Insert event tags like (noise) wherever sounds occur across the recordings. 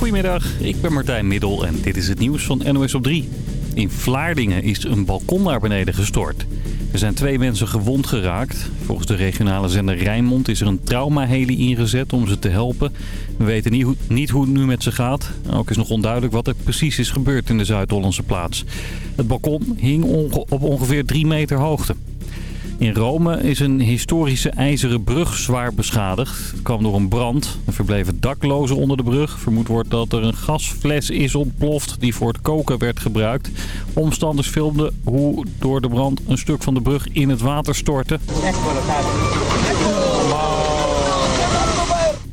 Goedemiddag, ik ben Martijn Middel en dit is het nieuws van NOS op 3. In Vlaardingen is een balkon naar beneden gestort. Er zijn twee mensen gewond geraakt. Volgens de regionale zender Rijnmond is er een traumaheli ingezet om ze te helpen. We weten niet hoe, niet hoe het nu met ze gaat. Ook is nog onduidelijk wat er precies is gebeurd in de Zuid-Hollandse plaats. Het balkon hing op ongeveer 3 meter hoogte. In Rome is een historische ijzeren brug zwaar beschadigd. Het kwam door een brand. Er verbleven daklozen onder de brug. Vermoed wordt dat er een gasfles is ontploft die voor het koken werd gebruikt. Omstanders filmden hoe door de brand een stuk van de brug in het water stortte.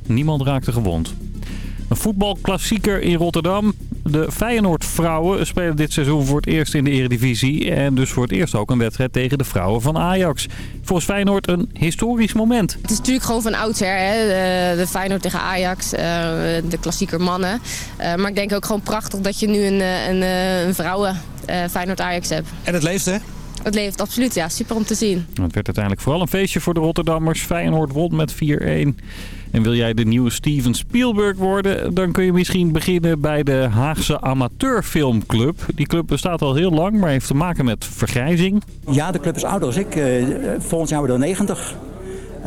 Niemand raakte gewond. Een voetbalklassieker in Rotterdam. De Feyenoord-vrouwen spelen dit seizoen voor het eerst in de Eredivisie. En dus voor het eerst ook een wedstrijd tegen de vrouwen van Ajax. Volgens Feyenoord een historisch moment. Het is natuurlijk gewoon van oudsher. Hè? De, de Feyenoord tegen Ajax, uh, de klassieker mannen. Uh, maar ik denk ook gewoon prachtig dat je nu een, een, een vrouwen Feyenoord-Ajax hebt. En het leeft hè? Het leeft absoluut, ja. Super om te zien. Het werd uiteindelijk vooral een feestje voor de Rotterdammers. Feyenoord won met 4-1. En wil jij de nieuwe Steven Spielberg worden? Dan kun je misschien beginnen bij de Haagse Amateurfilmclub. Die club bestaat al heel lang, maar heeft te maken met vergrijzing. Ja, de club is ouder als ik. Uh, volgend jaar worden we 90.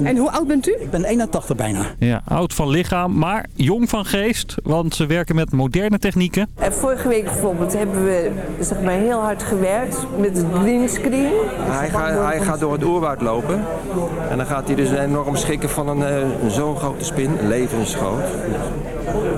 En hoe oud bent u? Ik ben 81 bijna. Ja, oud van lichaam, maar jong van geest. Want ze werken met moderne technieken. En vorige week bijvoorbeeld hebben we zeg maar, heel hard gewerkt met het greenscreen. Hij, gaat, hij gaat door het oerwoud lopen. En dan gaat hij dus enorm schikken van een, uh, zo'n grote spin, levensgroot.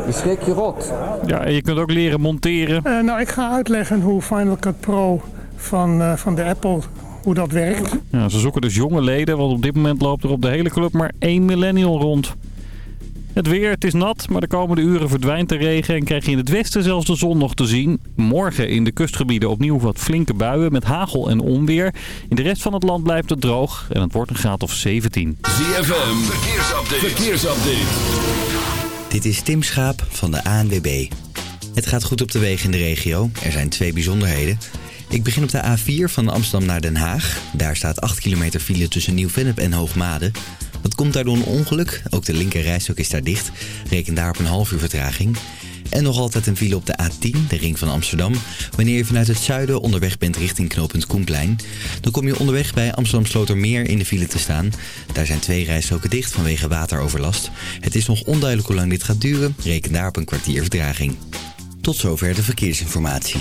Je schrik je rot. Ja, en je kunt ook leren monteren. Uh, nou, ik ga uitleggen hoe Final Cut Pro van, uh, van de Apple hoe dat werkt. Ja, ze zoeken dus jonge leden, want op dit moment loopt er op de hele club maar één millennial rond. Het weer, het is nat, maar de komende uren verdwijnt de regen en krijg je in het westen zelfs de zon nog te zien. Morgen in de kustgebieden opnieuw wat flinke buien met hagel en onweer. In de rest van het land blijft het droog en het wordt een graad of 17. ZFM, verkeersupdate. verkeersupdate. Dit is Tim Schaap van de ANWB. Het gaat goed op de wegen in de regio. Er zijn twee bijzonderheden. Ik begin op de A4 van Amsterdam naar Den Haag. Daar staat 8 kilometer file tussen Nieuw-Vennep en Hoogmade. Dat komt daardoor een ongeluk. Ook de linker rijstok is daar dicht. Reken daar op een half uur vertraging. En nog altijd een file op de A10, de ring van Amsterdam. Wanneer je vanuit het zuiden onderweg bent richting knooppunt Koenplein... dan kom je onderweg bij Amsterdam Slotermeer in de file te staan. Daar zijn twee rijstroken dicht vanwege wateroverlast. Het is nog onduidelijk hoe lang dit gaat duren. Reken daar op een kwartier vertraging. Tot zover de verkeersinformatie.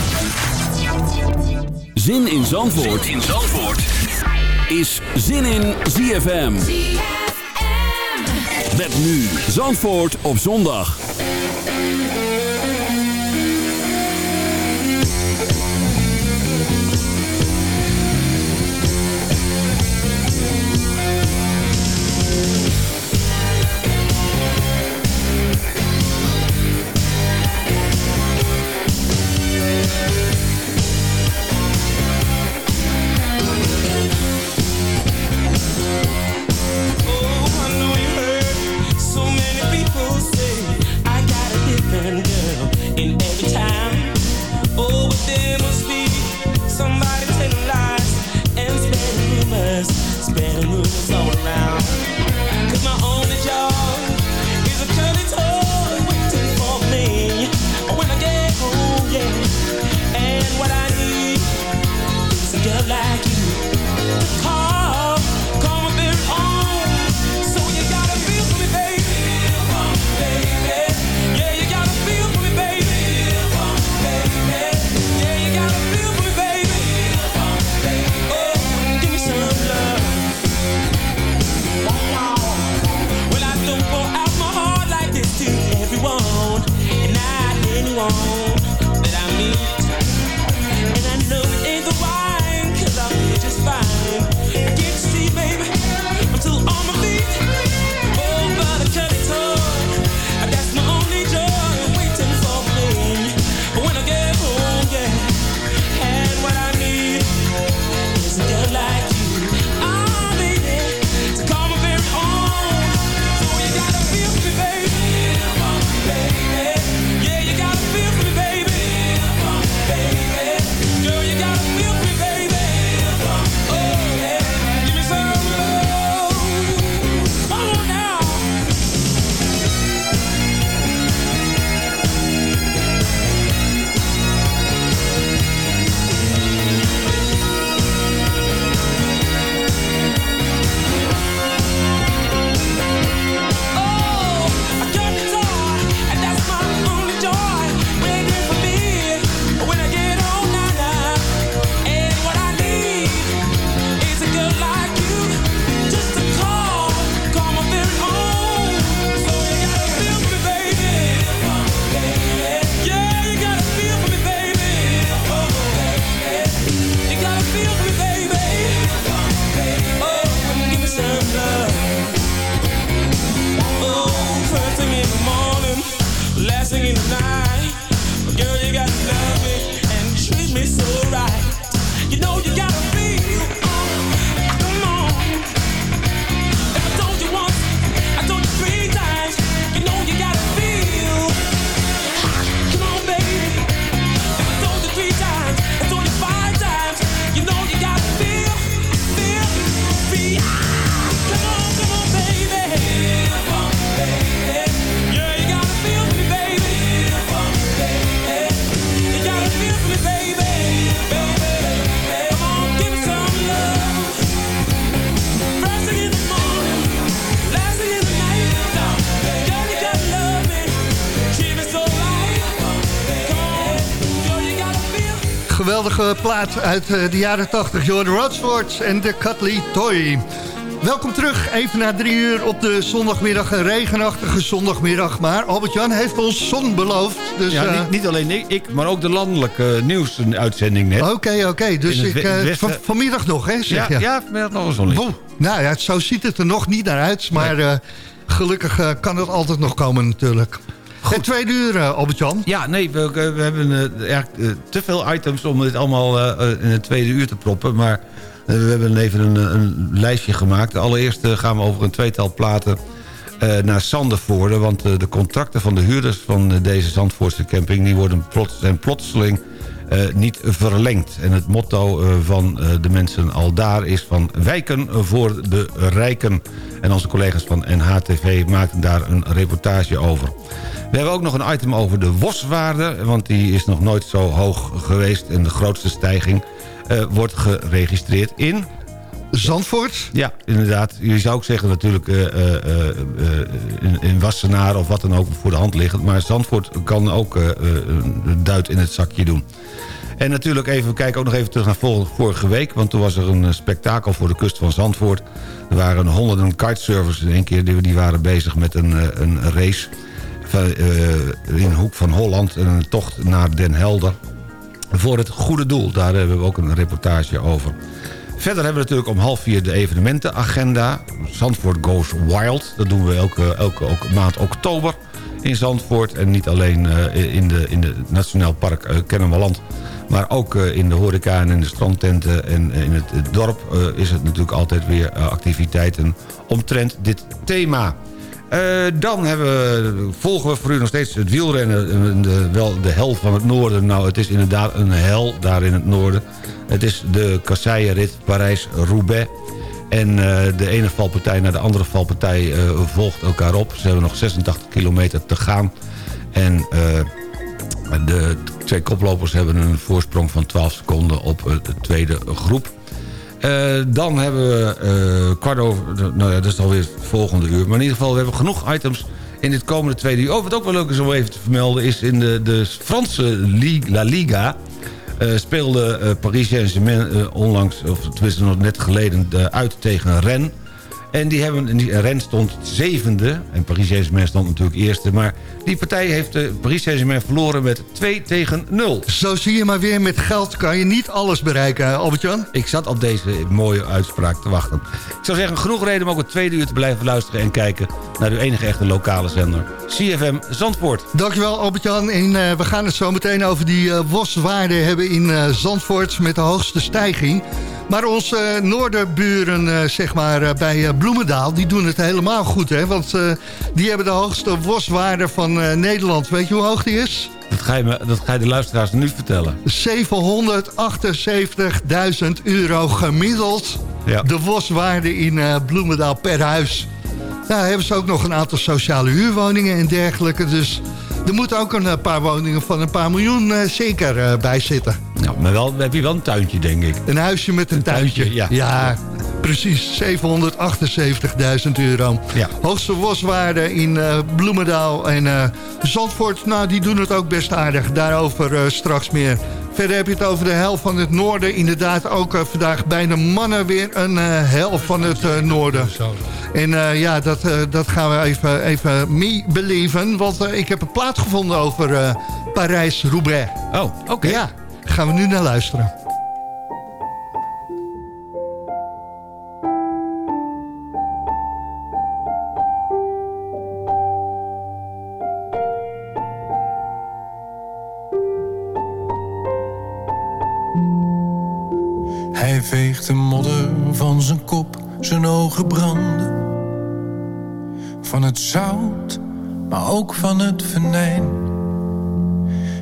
Zin in Zandvoort, zin in Zandvoort. is Zin in ZFM. ZFM. Met nu Zandvoort op zondag. Plaat uit de jaren 80. Jordan Rodsworth en de Cutley Toy. Welkom terug, even na drie uur op de zondagmiddag. Een regenachtige zondagmiddag. Maar Albert-Jan heeft ons zon beloofd. Dus, ja, niet, niet, alleen ik, maar ook de landelijke nieuwsuitzending net. Oké, oké. Dus ik, van, vanmiddag nog, hè? Zeg ja, ja, vanmiddag nog een zonlicht. Nou ja, zo ziet het er nog niet naar uit. Maar gelukkig kan het altijd nog komen natuurlijk. Goed. En tweede uur, uh, Albert-Jan. Ja, nee, we, we hebben uh, uh, te veel items om dit allemaal in het tweede uur te proppen. Maar we hebben even een, een, lijstje gemaakt. Allereerst gaan we over een tweetal platen naar Sandervoorde. Want de contracten van de huurders van deze Zandvoortse camping... die worden plots, zijn plotseling niet verlengd. En het motto van de mensen al daar is van... wijken voor de rijken. En onze collega's van NHTV maakten daar een reportage over. We hebben ook nog een item over de WOS-waarde... want die is nog nooit zo hoog geweest... en de grootste stijging wordt geregistreerd in... Zandvoort? Ja, inderdaad. Je zou ook zeggen natuurlijk uh, uh, in, in, Wassenaar of wat dan ook voor de hand liggend. Maar Zandvoort kan ook een duit in het zakje doen. En natuurlijk even, we kijken ook nog even terug naar vorige week. Want toen was er een spektakel voor de kust van Zandvoort. Er waren honderden kitesurfers in één keer. Die, waren bezig met een, een race. Eh, in de hoek van Holland. Een tocht naar Den Helder. Voor het goede doel. Daar hebben we ook een reportage over. Verder hebben we natuurlijk om half vier de evenementenagenda. Zandvoort Goes Wild. Dat doen we elke, elke, maand oktober in Zandvoort. En niet alleen uh, in, de, in de Nationaal Park uh, Kennemerland... maar ook uh, in de horeca en in de strandtenten en in het, het dorp... is het natuurlijk altijd weer activiteiten omtrent dit thema. Uh, dan we, volgen we voor u nog steeds het wielrennen. De, wel de hel van het noorden. Nou, het is inderdaad een hel daar in het noorden. Het is de kasseierrit Parijs-Roubaix. En uh, de ene valpartij naar de andere valpartij volgt elkaar op. Ze hebben nog 86 kilometer te gaan. En de twee koplopers hebben een voorsprong van 12 seconden op de tweede groep. Uh, dan hebben we uh, kwart over... Nou ja, dat is alweer het volgende uur. Maar in ieder geval, we hebben genoeg items in dit komende tweede uur. Oh, wat ook wel leuk is om even te vermelden... is in de, de Franse Ligue, La Liga... Uh, speelde Paris Saint-Germain onlangs, of tenminste nog net geleden... uit tegen Rennes. En die hebben, die, Rennes stond zevende. En Paris Saint-Germain stond natuurlijk eerste. Maar die partij heeft de Paris Saint-Germain verloren met 2 tegen 0. Zo zie je maar weer, met geld kan je niet alles bereiken, Albert-Jan. Ik zat op deze mooie uitspraak te wachten. Ik zou zeggen, genoeg reden om ook het tweede uur te blijven luisteren... en kijken naar uw enige echte lokale zender, CFM Zandvoort. Dankjewel Albert-Jan. En uh, we gaan het zo meteen over die uh, hebben in Zandvoort... met de hoogste stijging. Maar onze noorderburen, zeg maar, bij Bloemendaal... die doen het helemaal goed, hè? Want die hebben de hoogste WOS-waarde van Nederland. Weet je hoe hoog die is? Dat ga je, me, dat ga je de luisteraars nu vertellen. 778.000 euro gemiddeld. Ja. De WOS-waarde in Bloemendaal per huis. Daar hebben ze ook nog een aantal sociale huurwoningen en dergelijke. Dus er moeten ook een paar woningen van een paar miljoen zeker bij zitten. Maar wel, heb je wel een tuintje, denk ik. Een huisje met een, tuintje. ja. ja. Precies, 778.000 euro. Ja. Hoogste waswaarde in uh, Bloemendaal en uh, Zandvoort. Nou, die doen het ook best aardig. Daarover uh, straks meer. Verder heb je het over de helft van het noorden. Inderdaad ook vandaag bij de mannen weer een helft van het noorden. En ja, dat, dat gaan we even, even mee beleven. Want ik heb een plaat gevonden over Parijs-Roubaix. Oh, oké. Ja, gaan we nu naar luisteren. Hij veegt de modder van zijn kop, zijn ogen branden. Van het zout, maar ook van het venijn.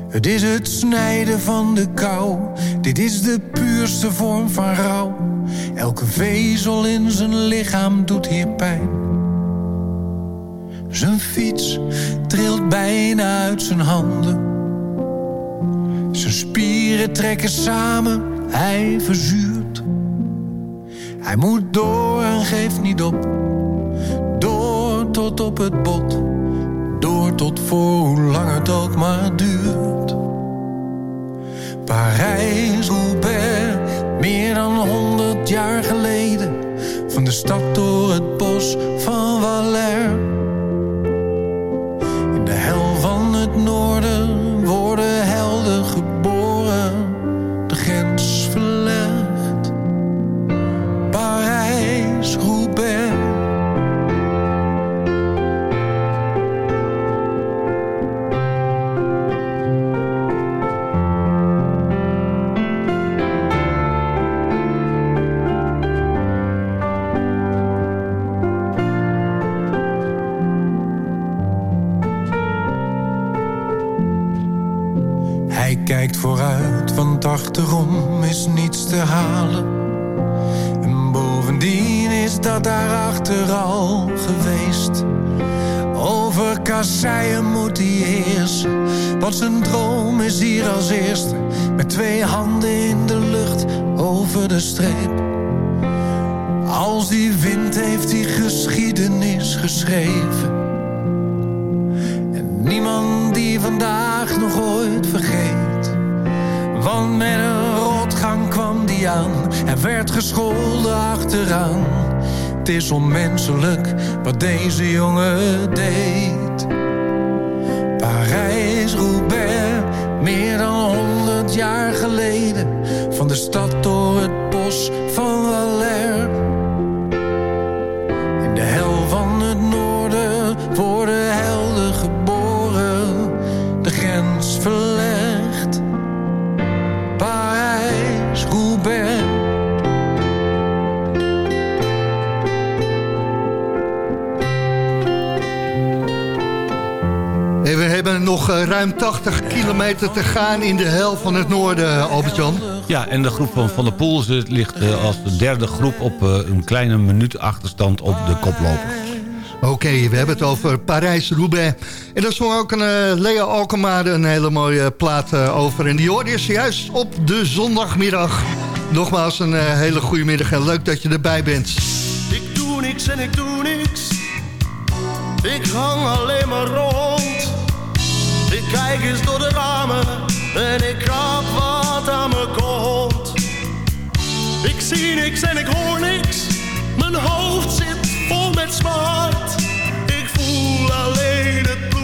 Het is het snijden van de kou, dit is de puurste vorm van rouw. Elke vezel in zijn lichaam doet hier pijn. Zijn fiets trilt bijna uit zijn handen. Zijn spieren trekken samen, hij verzuurt. Hij moet door en geeft niet op. Door tot op het bot. Door tot voor hoe lang het ook maar duurt. Parijs, Roubaix, meer dan honderd jaar geleden. Van de stad door het bos van Valère. Twee handen in de lucht over de streep. Als die wind heeft die geschiedenis geschreven. En niemand die vandaag nog ooit vergeet. Want met een rotgang kwam die aan. En werd gescholden achteraan. Het is onmenselijk wat deze jongen deed. Parijs-Roubaix, meer dan honderd jaar geleden. Van de stad door het bos van Valère. Nog eh, ruim 80 kilometer te gaan in de hel van het noorden, Albert-Jan. Ja, en de groep van Van der Poel ligt eh, als de derde groep op eh, een kleine minuut achterstand op de koploper. Oké, we hebben het over Parijs-Roubaix. En daar zong ook een uh, Lea Alkemade een hele mooie plaat uh, over. En die hoorde je juist op de zondagmiddag. Nogmaals een uh, hele goede middag en leuk dat je erbij bent. Ik doe niks en ik doe niks. Ik hang alleen maar rond. Kijk eens door de ramen en ik krap wat aan me komt. Ik zie niks en ik hoor niks. Mijn hoofd zit vol met smart. Ik voel alleen het bloeden,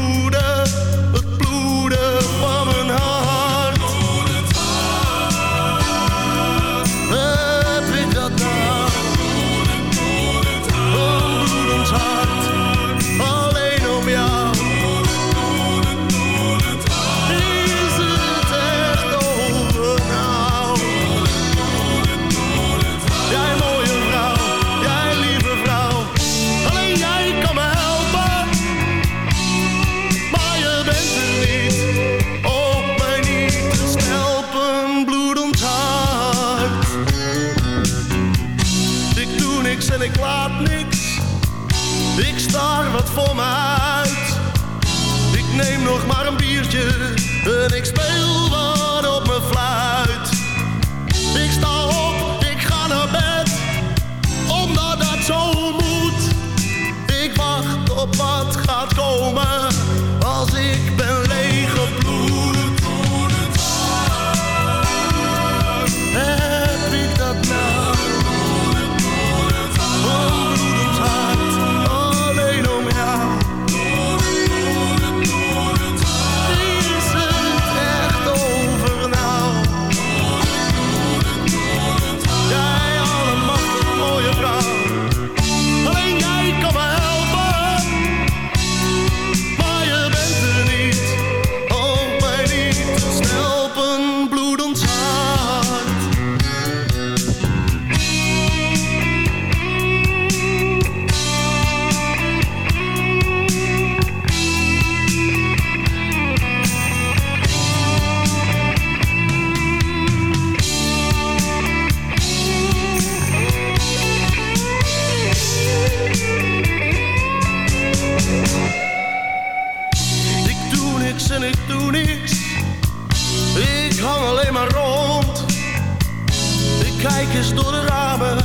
door de ramen.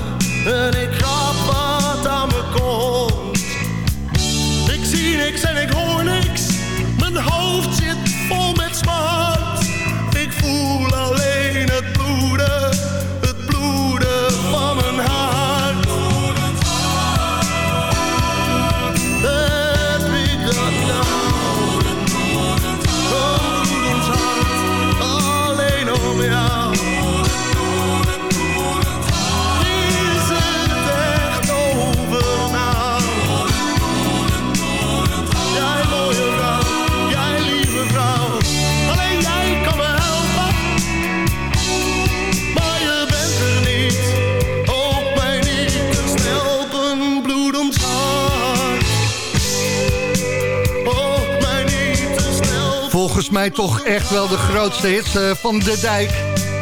En ik grap Mij toch echt wel de grootste hit uh, van De Dijk.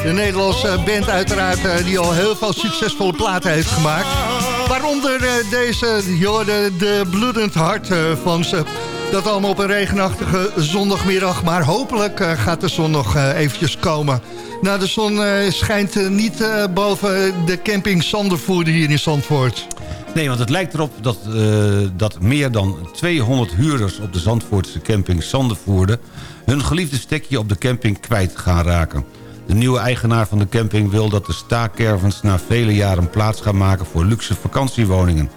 De Nederlandse band uiteraard uh, die al heel veel succesvolle platen heeft gemaakt. Waaronder uh, deze, joh, de, de bloedend hart van ze. Dat allemaal op een regenachtige zondagmiddag. Maar hopelijk gaat de zon nog eventjes komen. Nou, de zon schijnt niet boven de camping Sandervoerde hier in Zandvoort. Nee, want het lijkt erop dat, uh, dat meer dan 200 huurders op de Zandvoortse camping Sandervoerde... hun geliefde stekje op de camping kwijt gaan raken. De nieuwe eigenaar van de camping wil dat de staakervens na vele jaren plaats gaan maken voor luxe vakantiewoningen.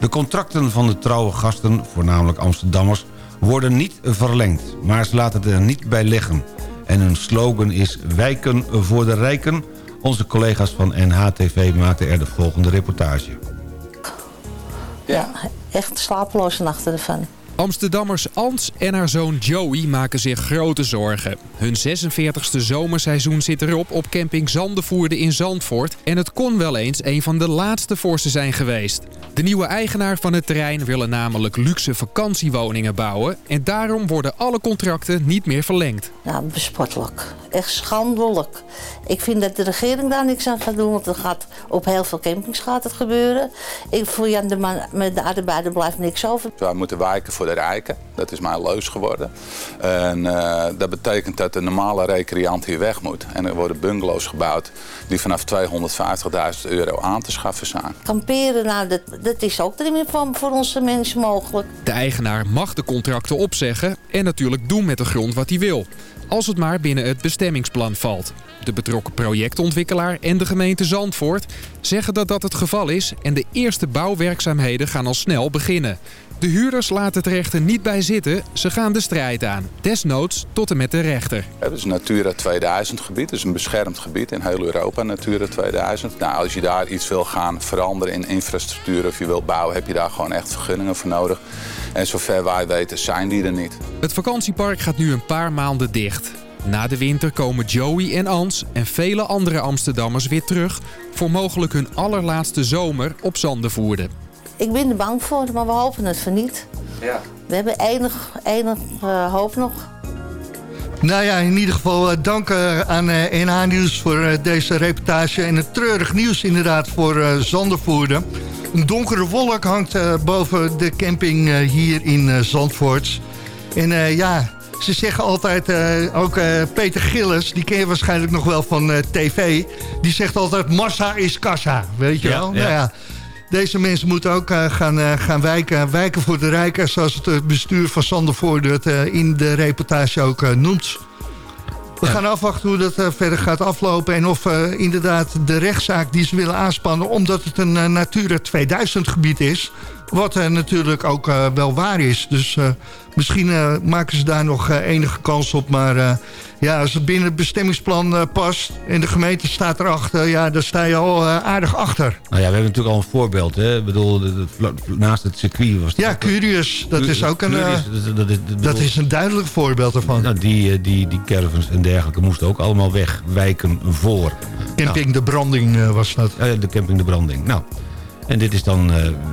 De contracten van de trouwe gasten, voornamelijk Amsterdammers, worden niet verlengd. Maar ze laten het er niet bij leggen. En hun slogan is wijken voor de rijken. Onze collega's van NHTV maakten er de volgende reportage. Ja, echt slapeloze nachten ervan. Amsterdammers Ans en haar zoon Joey maken zich grote zorgen. Hun 46e zomerseizoen zit erop op camping Zandenvoerde in Zandvoort... en het kon wel eens een van de laatste voor ze zijn geweest. De nieuwe eigenaar van het terrein willen namelijk luxe vakantiewoningen bouwen... en daarom worden alle contracten niet meer verlengd. Ja, bespottelijk. Echt schandelijk. Ik vind dat de regering daar niks aan gaat doen, want er gaat op heel veel campings gaat het gebeuren. Ik, voor Jan de Man met de arbeider blijft niks over. Wij moeten wijken voor de rijken. Dat is mijn leus geworden. En uh, dat betekent dat de normale recreant hier weg moet. En er worden bungalows gebouwd die vanaf 250.000 euro aan te schaffen zijn. Kamperen, nou, dat, dat is ook niet meer van voor onze mensen mogelijk. De eigenaar mag de contracten opzeggen en natuurlijk doen met de grond wat hij wil. Als het maar binnen het bestemmingsplan valt. De betrokken projectontwikkelaar en de gemeente Zandvoort zeggen dat dat het geval is... en de eerste bouwwerkzaamheden gaan al snel beginnen. De huurders laten het rechter niet bij zitten. Ze gaan de strijd aan. Desnoods tot en met de rechter. Het is een Natura 2000 gebied. Het is een beschermd gebied in heel Europa, Natura 2000. Nou, als je daar iets wil gaan veranderen in infrastructuur of je wilt bouwen... heb je daar gewoon echt vergunningen voor nodig. En zover wij weten zijn die er niet. Het vakantiepark gaat nu een paar maanden dicht. Na de winter komen Joey en Ans en vele andere Amsterdammers weer terug... voor mogelijk hun allerlaatste zomer op Zandenvoerde. Ik ben er bang voor, maar we hopen het voor niet. Ja. We hebben enig, enig uh, hoop nog. Nou ja, in ieder geval uh, dank uh, aan NH Nieuws voor deze reportage. En het treurig nieuws inderdaad voor Zandervoerde. Een donkere wolk hangt boven de camping hier in Zandvoort. En ja, ze zeggen altijd, ook Peter Gillis, die ken je waarschijnlijk nog wel van tv... die zegt altijd, massa is kassa, weet je wel? Ja. Nou ja, deze mensen moeten ook uh, gaan, uh, gaan wijken, wijken voor de rijken... zoals het bestuur van Sandervoort het in de reportage ook noemt. We gaan afwachten hoe dat verder gaat aflopen... en of inderdaad de rechtszaak die ze willen aanspannen... omdat het een Natura 2000 gebied is... wat natuurlijk ook wel waar is. Dus misschien maken ze daar nog enige kans op... maar ja, als het binnen het bestemmingsplan past en de gemeente staat erachter... ja, dan sta je al aardig achter. Nou ja, we hebben natuurlijk al een voorbeeld. Hè? Ik bedoel, naast het circuit was... Ja, Curious. Dat is ook een, Curious, dat, dat, dat, is een duidelijk voorbeeld ervan. Nou, die, die, die caravans en dergelijke moesten ook allemaal wegwijken voor. Camping nou, de Branding was dat. de Camping de Branding. Nou, en dit is dan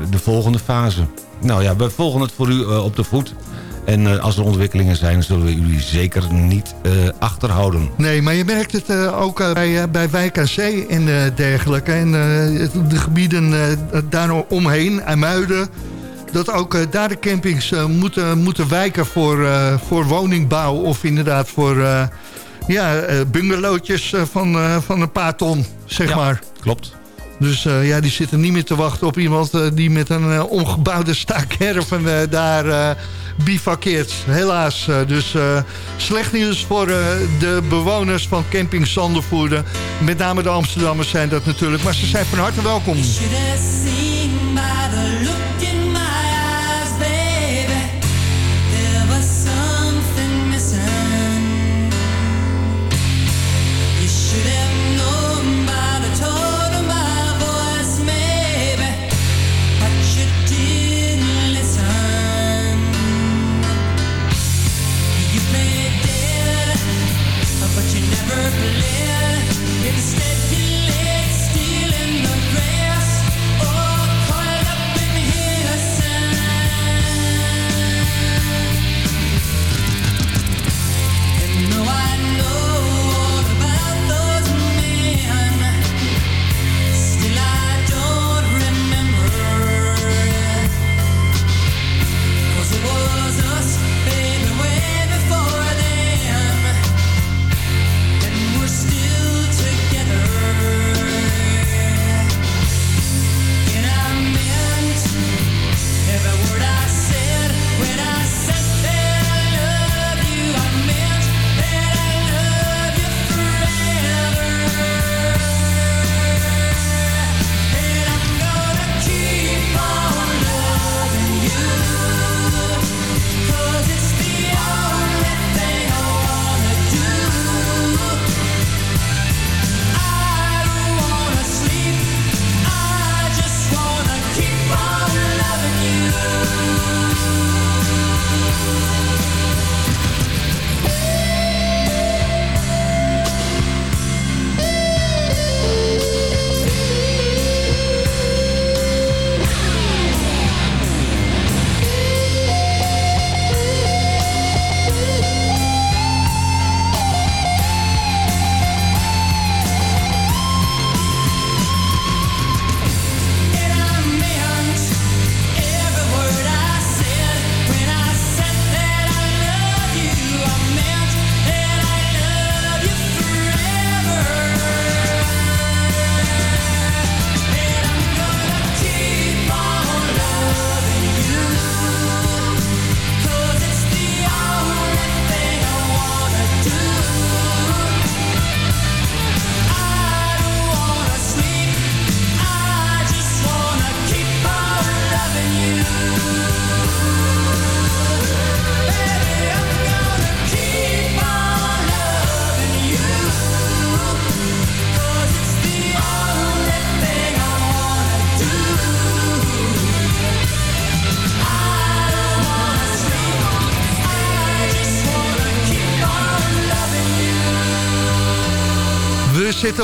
de volgende fase. Nou ja, we volgen het voor u op de voet. En uh, als er ontwikkelingen zijn, zullen we jullie zeker niet uh, achterhouden. Nee, maar je merkt het uh, ook bij, bij Wijk aan Zee en dergelijke. En de gebieden daar omheen, Muiden, dat ook daar de campings moeten, moeten wijken voor, voor woningbouw... of inderdaad voor ja, bungalowtjes van, van een paar ton, zeg ja, maar. klopt. Dus ja, die zitten niet meer te wachten op iemand die met een omgebouwde staakerven daar bivakkeert. Helaas. Eh, dus uh, slecht nieuws voor uh, de bewoners van camping Zandervoerde. Met name de Amsterdammers zijn dat natuurlijk. Maar ze zijn van harte welkom.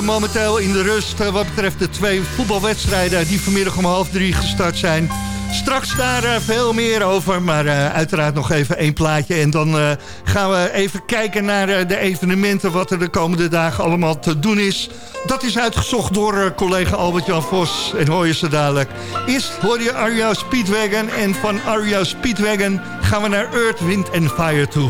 Momenteel in de rust eh, wat betreft de twee voetbalwedstrijden die vanmiddag om half drie gestart zijn. Straks daar uh, veel meer over, maar uh, uiteraard nog even één plaatje. En dan gaan we even kijken naar de evenementen, wat er de komende dagen allemaal te doen is. Dat is uitgezocht door collega Albert-Jan Vos en hoor je ze dadelijk. Eerst hoor je Ario Speedwagon en van Ario Speedwagon gaan we naar Earth, Wind and Fire toe.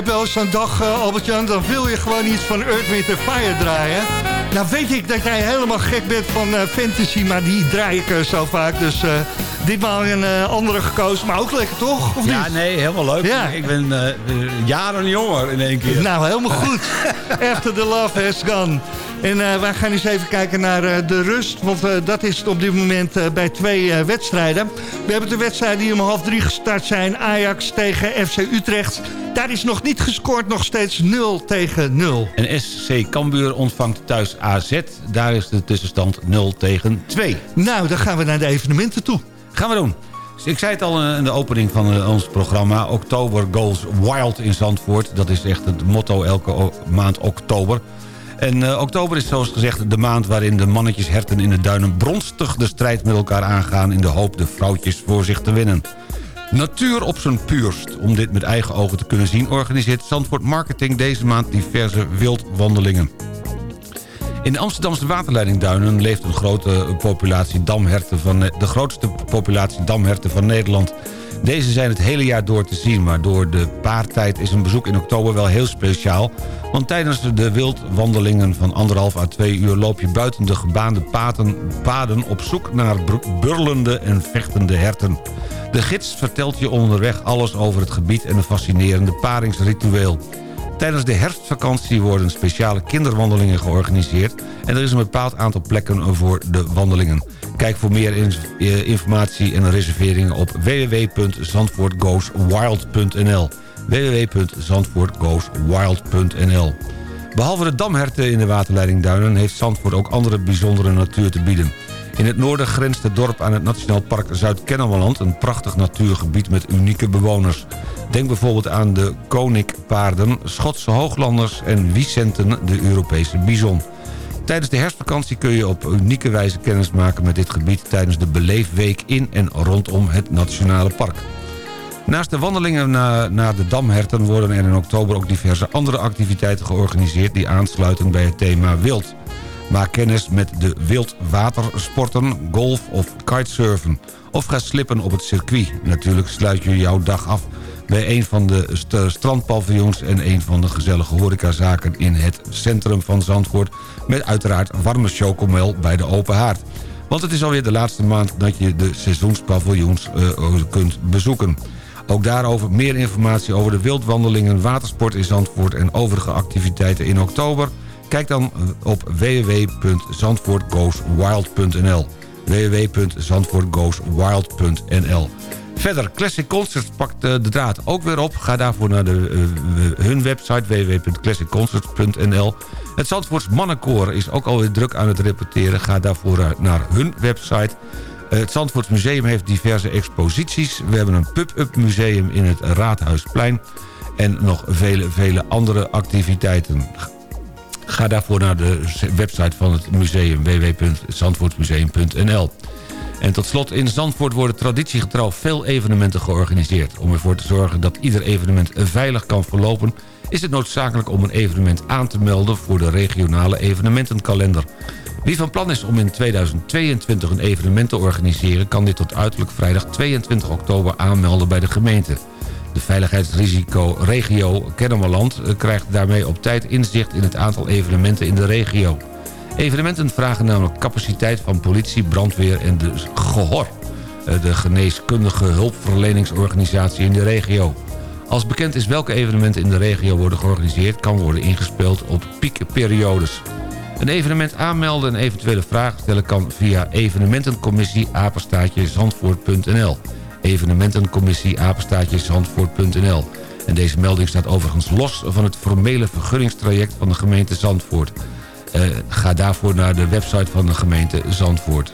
Hebt wel eens zo'n dag, uh, Albert-Jan, dan wil je gewoon iets van Earth, Wind Fire draaien. Nou weet ik dat jij helemaal gek bent van uh, fantasy, maar die draai ik uh, zo vaak. Dus ditmaal een andere gekozen, maar ook lekker toch? Of ja, niet? nee, helemaal leuk. Ja. Ik ben jaren jonger in één keer. Nou, helemaal (laughs) goed. After the love has gone. En wij gaan eens even kijken naar de rust. Want dat is het op dit moment bij twee wedstrijden. We hebben de wedstrijden die om half drie gestart zijn. Ajax tegen FC Utrecht. Daar is nog niet gescoord, nog steeds 0 tegen 0. En SC Cambuur ontvangt thuis AZ. Daar is de tussenstand 0 tegen 2. Nou, dan gaan we naar de evenementen toe. Gaan we doen. Ik zei het al in de opening van ons programma. Oktober goes wild in Zandvoort. Dat is echt het motto elke maand oktober. En uh, oktober is zoals gezegd de maand waarin de mannetjes herten in de duinen... bronstig de strijd met elkaar aangaan... in de hoop de vrouwtjes voor zich te winnen. Natuur op zijn puurst. Om dit met eigen ogen te kunnen zien... organiseert Zandvoort Marketing deze maand diverse wildwandelingen. In de Amsterdamse waterleidingduinen leeft een grote populatie damherten van, de grootste populatie damherten van Nederland. Deze zijn het hele jaar door te zien, maar door de paartijd is een bezoek in oktober wel heel speciaal. Want tijdens de wildwandelingen van anderhalf à twee uur loop je buiten de gebaande paden, paden op zoek naar burlende en vechtende herten. De gids vertelt je onderweg alles over het gebied en een fascinerende paringsritueel. Tijdens de herfstvakantie worden speciale kinderwandelingen georganiseerd... en er is een bepaald aantal plekken voor de wandelingen. Kijk voor meer eh, informatie en reserveringen op www.zandvoortgoeswild.nl www.zandvoortgoeswild.nl Behalve de damherten in de waterleidingduinen... heeft Zandvoort ook andere bijzondere natuur te bieden. In het noorden grenst het dorp aan het Nationaal Park Zuid-Kennemerland... een prachtig natuurgebied met unieke bewoners. Denk bijvoorbeeld aan de koninkpaarden, Schotse hooglanders... en Vicenten, de Europese bison. Tijdens de herfstvakantie kun je op unieke wijze kennis maken met dit gebied... tijdens de Beleefweek in en rondom het Nationale Park. Naast de wandelingen naar de Damherten worden er in oktober ook diverse andere activiteiten georganiseerd... die aansluiten bij het thema wild. Maak kennis met de wildwatersporten, golf of kitesurfen. Of ga slippen op het circuit. Natuurlijk sluit je jouw dag af bij een van de st strandpaviljoens... en een van de gezellige horecazaken in het centrum van Zandvoort... met uiteraard warme chocomel bij de open haard. Want het is alweer de laatste maand dat je de seizoenspaviljoens uh, kunt bezoeken. Ook daarover meer informatie over de wildwandelingen, watersport in Zandvoort... en overige activiteiten in oktober... Kijk dan op www.zandvoortgoeswild.nl www.zandvoortgoeswild.nl Verder, Classic Concerts pakt eh, de draad ook weer op. Ga daarvoor naar de, uh, hun website www.classicconcerts.nl Het Zandvoorts Mannenkoor is ook alweer druk aan het repeteren. Ga daarvoor naar hun website. Het Zandvoorts Museum heeft diverse exposities. We hebben een pub-up museum in het Raadhuisplein. En nog vele, vele andere activiteiten. Ga daarvoor naar de website van het museum www.zandvoortmuseum.nl En tot slot, in Zandvoort worden traditiegetrouw veel evenementen georganiseerd. Om ervoor te zorgen dat ieder evenement veilig kan verlopen... is het noodzakelijk om een evenement aan te melden voor de regionale evenementenkalender. Wie van plan is om in 2022 een evenement te organiseren... kan dit tot uiterlijk vrijdag 22 oktober aanmelden bij de gemeente. De veiligheidsrisico regio Kennemerland eh, krijgt daarmee op tijd inzicht in het aantal evenementen in de regio. Evenementen vragen namelijk capaciteit van politie, brandweer en de GEHOR, eh, de geneeskundige hulpverleningsorganisatie in de regio. Als bekend is welke evenementen in de regio worden georganiseerd... kan worden ingespeeld op piekperiodes. Een evenement aanmelden en eventuele vragen stellen kan via evenementencommissie zandvoort.nl evenementencommissie apenstaatje Zandvoort.nl. En deze melding staat overigens los van het formele vergunningstraject van de gemeente Zandvoort. Uh, ga daarvoor naar de website van de gemeente Zandvoort.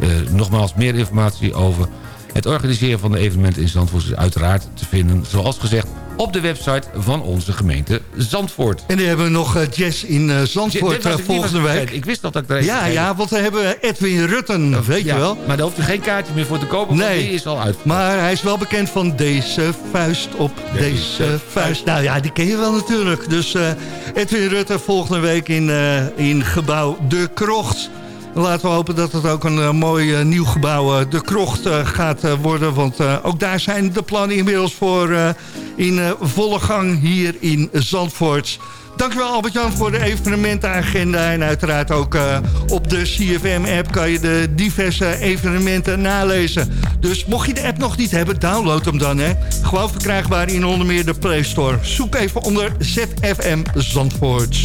Uh, nogmaals, meer informatie over het organiseren van de evenementen in Zandvoort... is uiteraard te vinden, zoals gezegd, op de website van onze gemeente Zandvoort. En dan hebben we nog uh, jazz in uh, Zandvoort uh, volgende week. Ik wist dat dat er Ja, ja, want we hebben Edwin Rutten, weet ja, je wel. Maar daar hoeft u geen kaartje meer voor te kopen, nee. die is al uit. Maar hij is wel bekend van deze vuist op deze, deze vuist. Nou ja, die ken je wel natuurlijk. Dus Edwin Rutten volgende week in, in gebouw De Krocht. Laten we hopen dat het ook een uh, mooi uh, nieuw gebouw uh, De Krocht gaat worden. Want ook daar zijn de plannen inmiddels voor in volle gang hier in Zandvoort. Dankjewel Albert-Jan voor de evenementenagenda. En uiteraard ook op de CFM-app kan je de diverse evenementen nalezen. Dus mocht je de app nog niet hebben, download hem dan. Hè. Gewoon verkrijgbaar in onder meer de Play Store. Zoek even onder ZFM Zandvoort.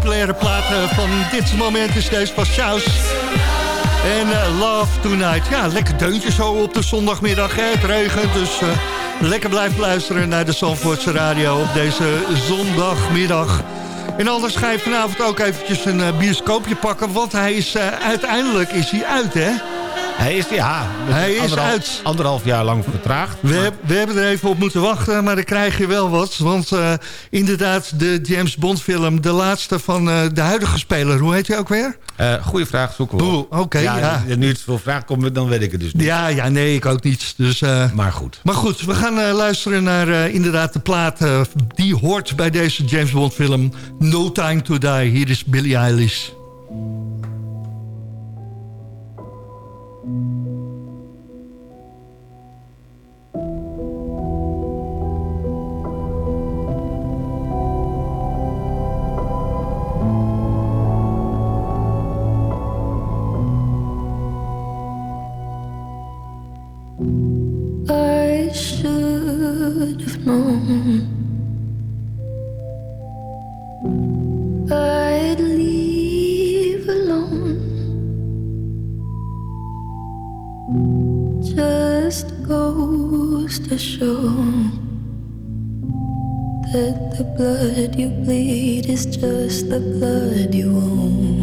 Populaire plaat eh, van dit moment is deze van Shouse. En eh, Love Tonight. Ja, lekker deuntje zo op de zondagmiddag. Hè? Het regent, dus uh, lekker blijven luisteren naar de Zandvoortse radio op deze zondagmiddag. En anders ga je vanavond ook eventjes een bioscoopje pakken, want hij is, uiteindelijk is hij uit, hè? Hij is, ja, hij is anderhalf, uit. Anderhalf jaar lang vertraagd. We, heb, we, hebben er even op moeten wachten, maar dan krijg je wel wat. Want uh, inderdaad, de James Bond film, de laatste van uh, de huidige speler. Hoe heet hij ook weer? Uh, goeie vraag, zoeken we Oké, okay, ja, ja. Nu het veel vraag komt, dan weet ik het dus niet. Ja, ja nee, ik ook niet. Dus, maar goed. Maar goed, we gaan luisteren naar inderdaad de plaat die hoort bij deze James Bond film. No Time to Die. Hier is Billie Eilish. Should have known. I'd leave alone. Just goes to show That the blood you bleed is just the blood you own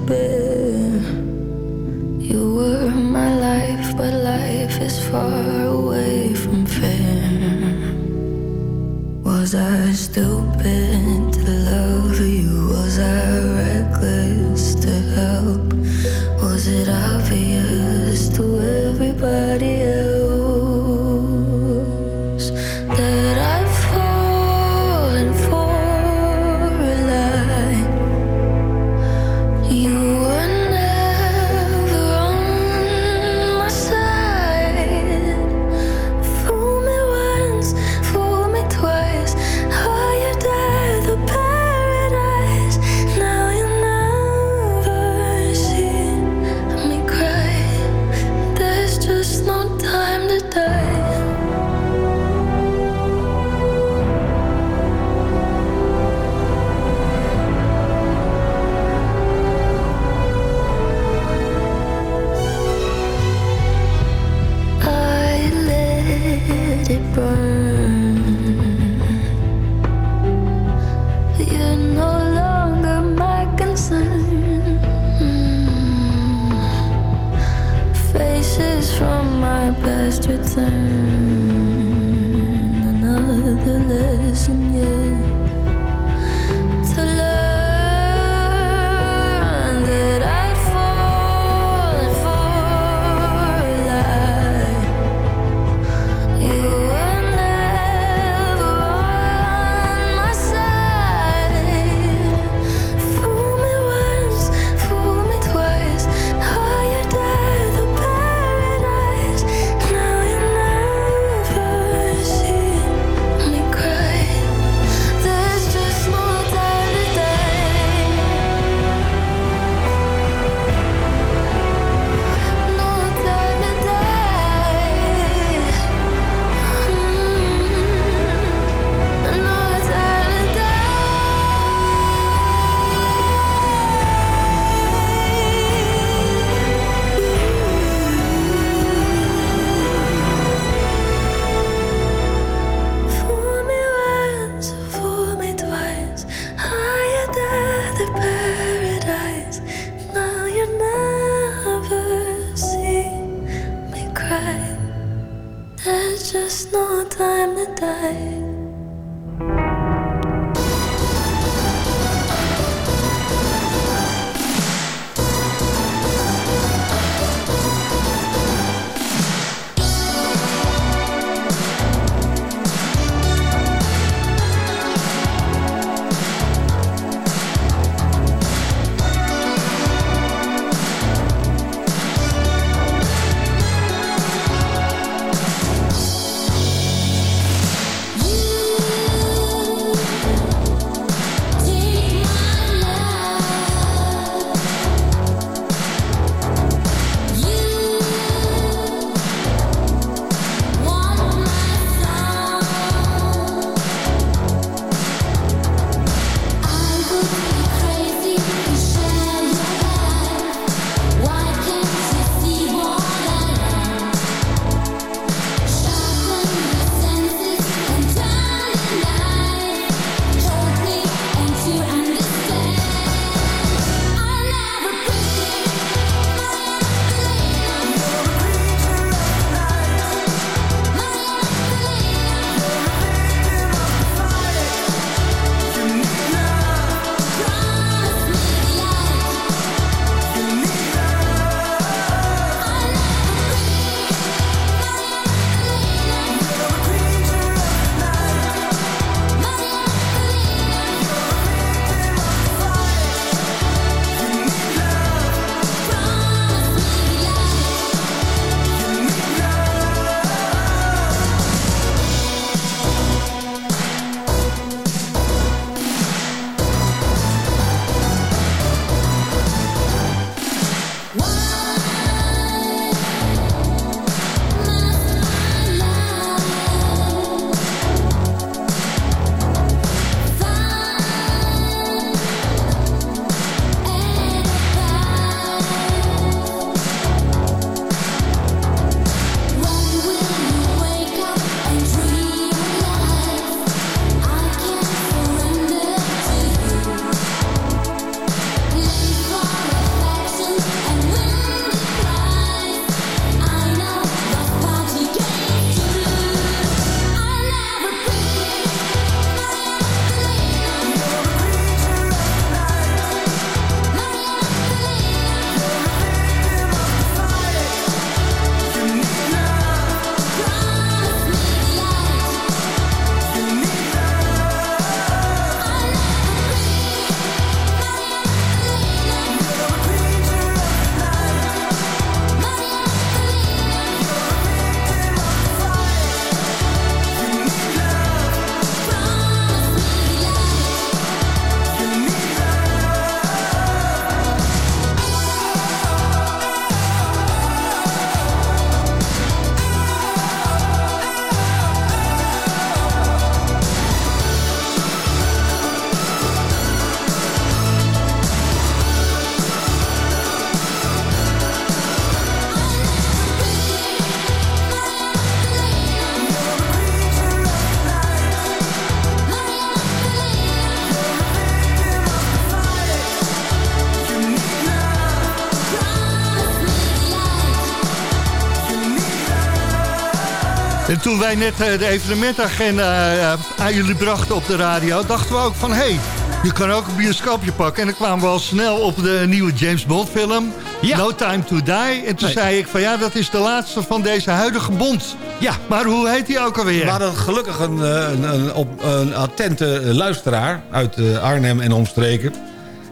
much You were my life But life is far away from fair. Was I stupid wij net eh, de evenementagenda eh, aan jullie brachten op de radio... dachten we ook van, hé, hey, je kan ook een bioscoopje pakken. En dan kwamen we al snel op de nieuwe James Bond film... No Time to Die. En toen zei ik van, ja, dat is de laatste van deze huidige Bond. Ja. Maar hoe heet die ook alweer? We hadden gelukkig een, een, een, op, een attente luisteraar uit Arnhem en omstreken...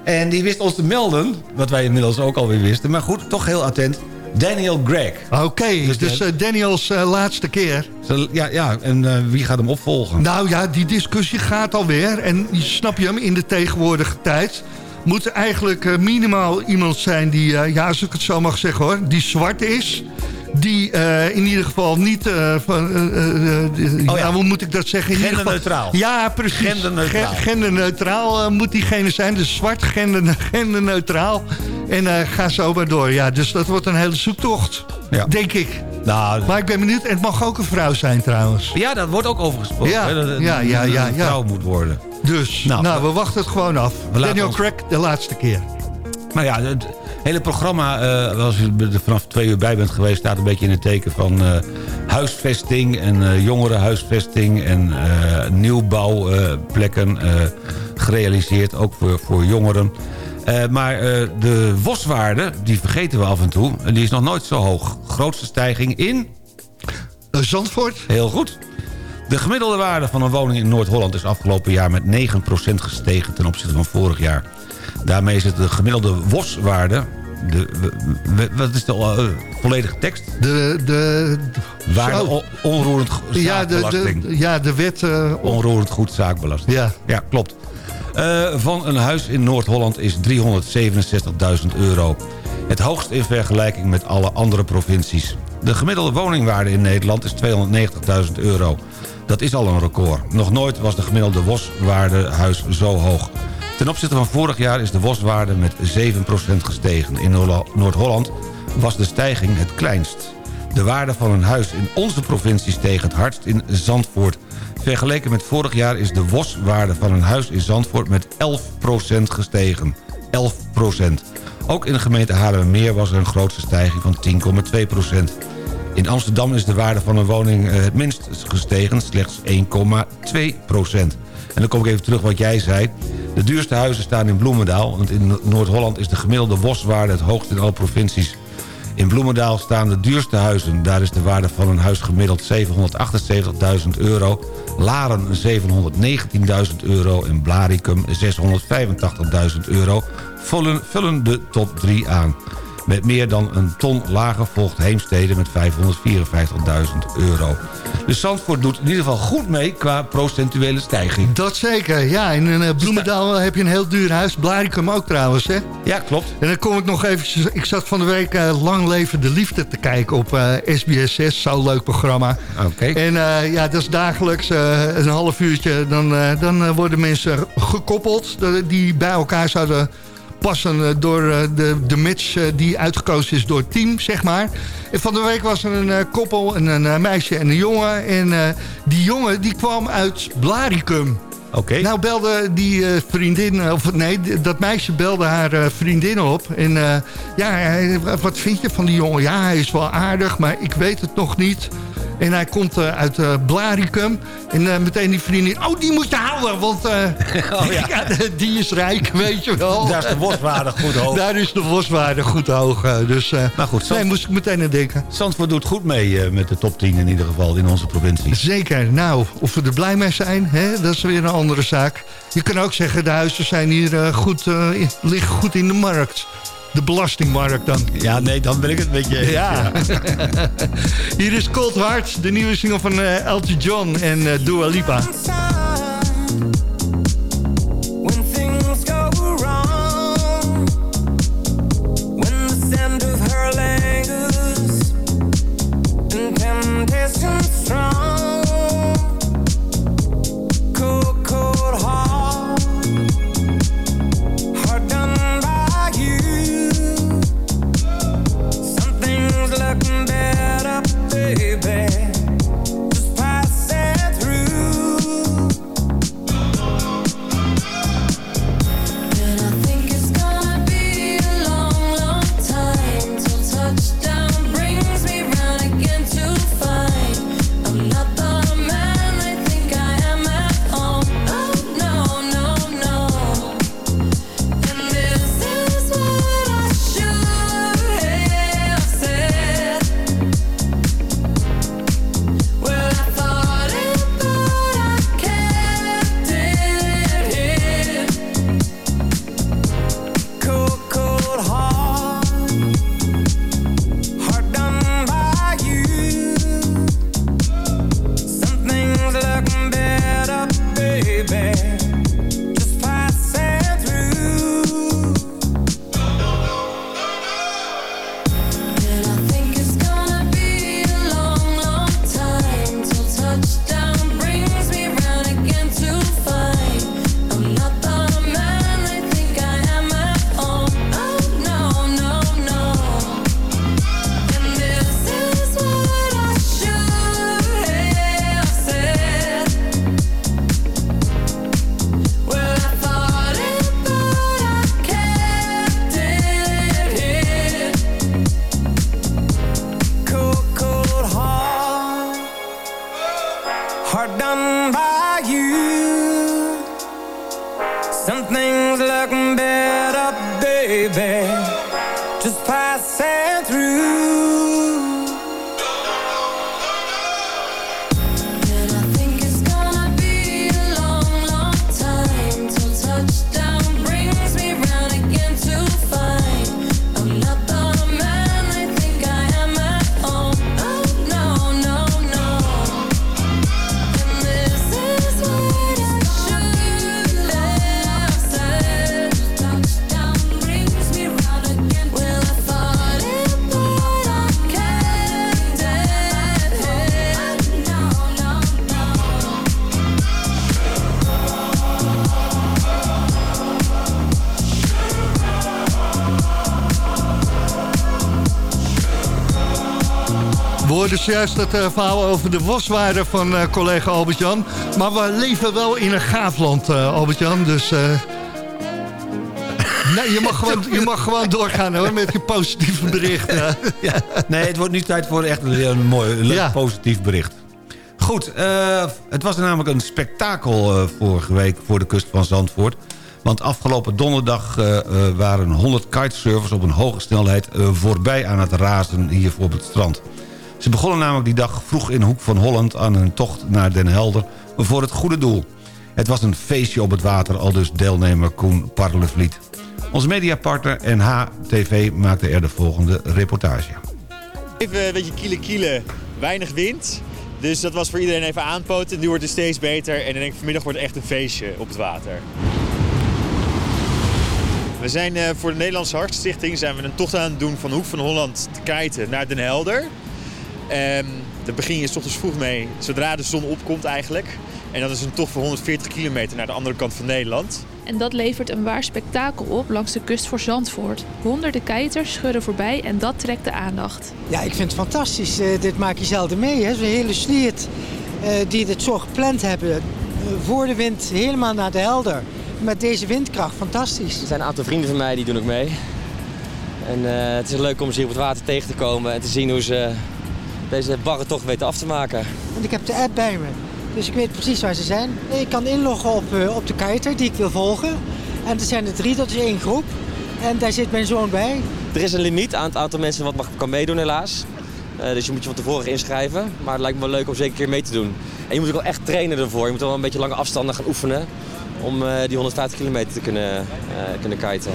En die wist ons te melden, wat wij inmiddels ook alweer wisten. Maar goed, toch heel attent. Daniel Gregg. Oké, dus, dus uh, Daniels uh, laatste keer. Ja, ja en uh, wie gaat hem opvolgen? Nou ja, die discussie gaat alweer. En snap je hem, in de tegenwoordige tijd... moet er eigenlijk minimaal iemand zijn die, ja, als ik het zo mag zeggen hoor... die zwart is die uh, in ieder geval niet... Uh, van, uh, oh, ja. hoe moet ik dat zeggen? Genderneutraal. Ja, precies. Genderneutraal. Genderneutraal moet diegene zijn. Dus zwart, gender, (laughs) genderneutraal. En ga zo maar door. Ja, dus dat wordt een hele zoektocht. Ja. Denk ik. Nou, maar ik ben benieuwd. En het mag ook een vrouw zijn trouwens. Ja, dat wordt ook over gesproken. Ja, hè, dat ja, ja, ja, een vrouw moet worden. Dus, nou, nou we wachten het gewoon af. Daniel ons... Craig, de laatste keer. Nou ja, het hele programma, uh, als u er vanaf twee uur bij bent geweest... staat een beetje in het teken van uh, huisvesting en uh, jongerenhuisvesting... en nieuwbouwplekken gerealiseerd, ook voor, voor jongeren. Maar de waswaarde, die vergeten we af en toe... en die is nog nooit zo hoog. Grootste stijging in... Zandvoort. Heel goed. De gemiddelde waarde van een woning in Noord-Holland is afgelopen jaar met 9% gestegen ten opzichte van vorig jaar. Daarmee is het de gemiddelde WOS-waarde... De, wat is de uh, volledige tekst? De, de, Waarde onroerend zaakbelasting. Ja, de, ja, de wet... Uh, onroerend goed zaakbelasting. Ja, ja klopt. Uh, van een huis in Noord-Holland is 367.000 euro. Het hoogst in vergelijking met alle andere provincies. De gemiddelde woningwaarde in Nederland is 290.000 euro. Dat is al een record. Nog nooit was de gemiddelde WOS-waarde huis zo hoog. Ten opzichte van vorig jaar is de waswaarde met 7% gestegen. In Noord-Holland was de stijging het kleinst. De waarde van een huis in onze provincie steeg het hardst in Zandvoort. Vergeleken met vorig jaar is de waswaarde van een huis in Zandvoort met 11% gestegen. 11%. Ook in de gemeente Haarlemmermeer was er een grootste stijging van 10,2%. In Amsterdam is de waarde van een woning eh, het minst gestegen, slechts 1,2%. En dan kom ik even terug wat jij zei. De duurste huizen staan in Bloemendaal. Want in Noord-Holland is de gemiddelde boswaarde het hoogst in alle provincies. In Bloemendaal staan de duurste huizen. Daar is de waarde van een huis gemiddeld 778.000 euro. Laren 719.000 euro en Blaricum 685.000 euro vullen, vullen de top 3 aan. Met meer dan een ton lager volgt Heemstede met 554.000 euro. Dus Zandvoort doet in ieder geval goed mee qua procentuele stijging. Dat zeker, ja. In uh, Bloemendaal heb je een heel duur huis. Blarikum ook trouwens, hè? Ja, klopt. En dan kom ik nog eventjes... Ik zat van de week uh, Lang Leven de Liefde te kijken op uh, SBS 6. Zo'n leuk programma. Oké. En ja, dat is dagelijks een half uurtje. Dan, dan worden mensen gekoppeld die bij elkaar zouden passen eh, door eh, de, de match eh, die uitgekozen is door het team, zeg maar. En van de week was er een koppel, een, een meisje en een jongen. En die jongen die kwam uit Blaricum. Oké. Nou belde die vriendin, of nee, dat meisje belde haar vriendin op. En ja, wat vind je van die jongen? Ja, hij is wel aardig, maar ik weet het nog niet. En hij komt uh, uit uh, Blaricum. En uh, meteen die vriendin, oh, die moet je houden. Want (laughs) oh, ja. (laughs) ja. die is rijk, weet je wel. Daar is de boswaarde (laughs) goed hoog. Daar is de boswaarde goed hoog. Dus maar goed, nee, moest ik meteen aan denken. Zandvoort doet goed mee met de top 10 in ieder geval in onze provincie. Zeker. Nou, of we er blij mee zijn, hè, dat is weer een andere zaak. Je kan ook zeggen, de huizen zijn hier goed, liggen goed in de markt de belastingmarkt dan. Ja, nee, dan ben ik het een beetje... Ja. (laughs) Hier is Cold Heart, de nieuwe single van uh, Elton John en uh, Dua Lipa. strong Juist het eh, verhaal over de waswaarde van eh, collega Albert-Jan. Maar we leven wel in een gaaf land, eh, Albert-Jan. Dus (laughs) nee, je, mag gewoon, je mag gewoon doorgaan hoor, met je positieve berichten. (laughs) Ja, nee, het wordt nu tijd voor echt een, een mooi, positief bericht. Goed, het was namelijk een spektakel vorige week voor de kust van Zandvoort. Want afgelopen donderdag waren 100 kitesurfers op een hoge snelheid voorbij aan het razen hier voor het strand. Ze begonnen namelijk die dag vroeg in Hoek van Holland aan hun tocht naar Den Helder voor het goede doel. Het was een feestje op het water, al dus deelnemer Koen Parlevliet. Onze mediapartner NH-TV maakte er de volgende reportage. Even een beetje kiele kiele, weinig wind. Dus dat was voor iedereen even aanpoten. Nu wordt het steeds beter en dan denk ik vanmiddag wordt het echt een feestje op het water. We zijn eh, voor de Nederlandse Hartstichting zijn we een tocht aan het doen van Hoek van Holland te Keiten naar Den Helder. Ehm daar begin je s ochtends vroeg mee, zodra de zon opkomt eigenlijk. En dat is een tocht van 140 kilometer naar de andere kant van Nederland. En dat levert een waar spektakel op langs de kust voor Zandvoort. Honderden keiters schudden voorbij en dat trekt de aandacht. Ja, ik vind het fantastisch. Eh, dit maak je zelden mee. hè. Zo'n hele sliert eh, die dit zo gepland hebben. eh, voor de wind helemaal naar de helder. Met deze windkracht, fantastisch. Er zijn een aantal vrienden van mij die doen ook mee. En eh, het is leuk om ze hier op het water tegen te komen en te zien hoe ze deze barre toch weten af te maken. Want ik heb de app bij me. Dus ik weet precies waar ze zijn. Ik kan inloggen op, eh, op de kiter die ik wil volgen. En er zijn er drie, dat is één groep. En daar zit mijn zoon bij. Er is een limiet aan het aantal mensen wat mag, kan meedoen helaas. Eh, dus je moet je van tevoren inschrijven. Maar het lijkt me wel leuk om zeker een keer mee te doen. En je moet ook wel echt trainen ervoor. Je moet wel een beetje lange afstanden gaan oefenen. Om eh, die 150 kilometer te kunnen, eh, kunnen kiten.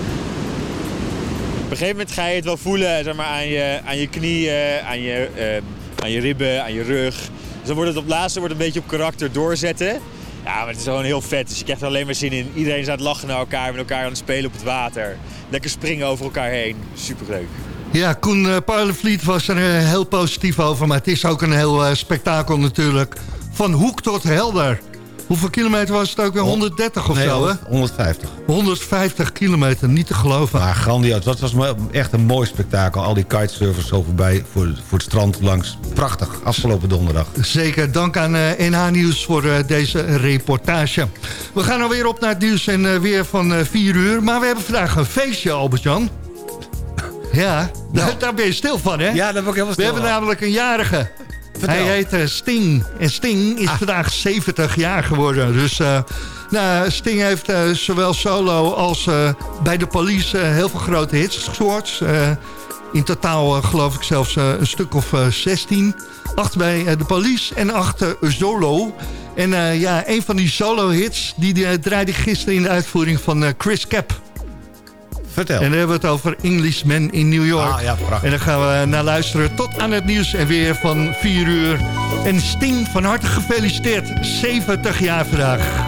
Op een gegeven moment ga je het wel voelen zeg maar, aan, je, aan je knieën, aan je, eh, aan je ribben, aan je rug. Dus dan wordt het op laatste wordt een beetje op karakter doorzetten. Ja, maar het is gewoon heel vet. Dus je krijgt er alleen maar zin in. Iedereen is lachen naar elkaar, met elkaar aan het spelen op het water. Lekker springen over elkaar heen. Superleuk. Ja, Koen uh, Parlevliet was er eh, heel positief over. Maar het is ook een heel eh, spektakel natuurlijk. Van Hoek tot Helder. Hoeveel kilometer was het ook weer? 130 of Nee, zo, hè? 150. 150 kilometer, niet te geloven. Maar grandioos. Dat was echt een mooi spektakel. Al die kitesurfers zo voorbij voor, voor het strand langs. Prachtig. Afgelopen donderdag. Zeker, dank aan eh, NH Nieuws voor eh, deze reportage. We gaan alweer op naar het nieuws en eh, weer van eh 4 uur. Maar we hebben vandaag een feestje, Albert-Jan. (laughs) Ja, daar, (laughs) daar ben je stil van, hè? Ja, daar ben ik helemaal stil We hebben van. namelijk een jarige. Hij heet eh, Sting. En Sting is vandaag 70 jaar geworden. Dus eh, nou, Sting heeft eh, zowel solo als bij de police heel veel grote hits gescoord. In totaal geloof ik zelfs een stuk of eh, 16. Acht bij de police en acht solo. En ja, een van die solo hits... die draaide ik gisteren in de uitvoering van Chris Cap. Vertel. En dan hebben we het over Englishman in New York. Ah, ja, prachtig. En dan gaan we naar luisteren tot aan het nieuws en weer van 4 uur. En Sting, van harte gefeliciteerd. 70 jaar vandaag.